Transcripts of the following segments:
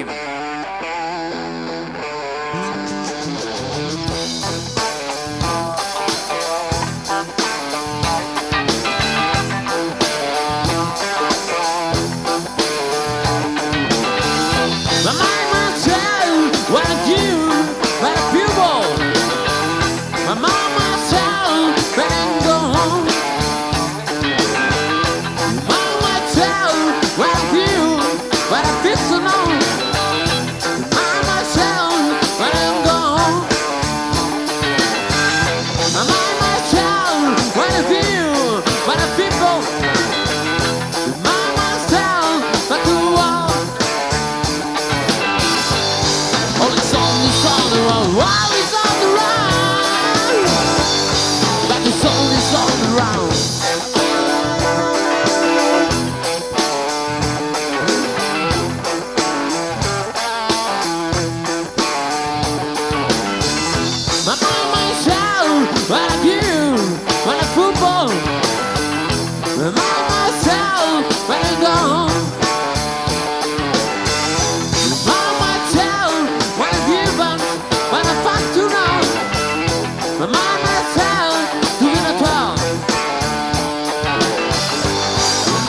even.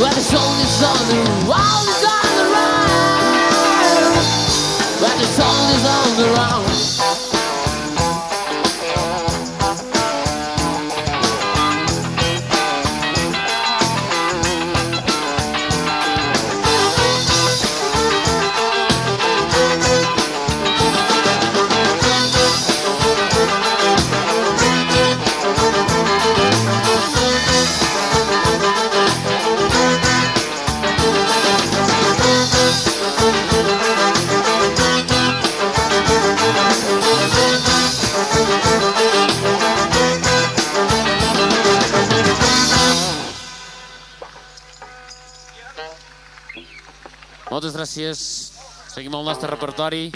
Where the sun is on the rise, on the run. The is on Moltes gràcies. Seguim el nostre repertori.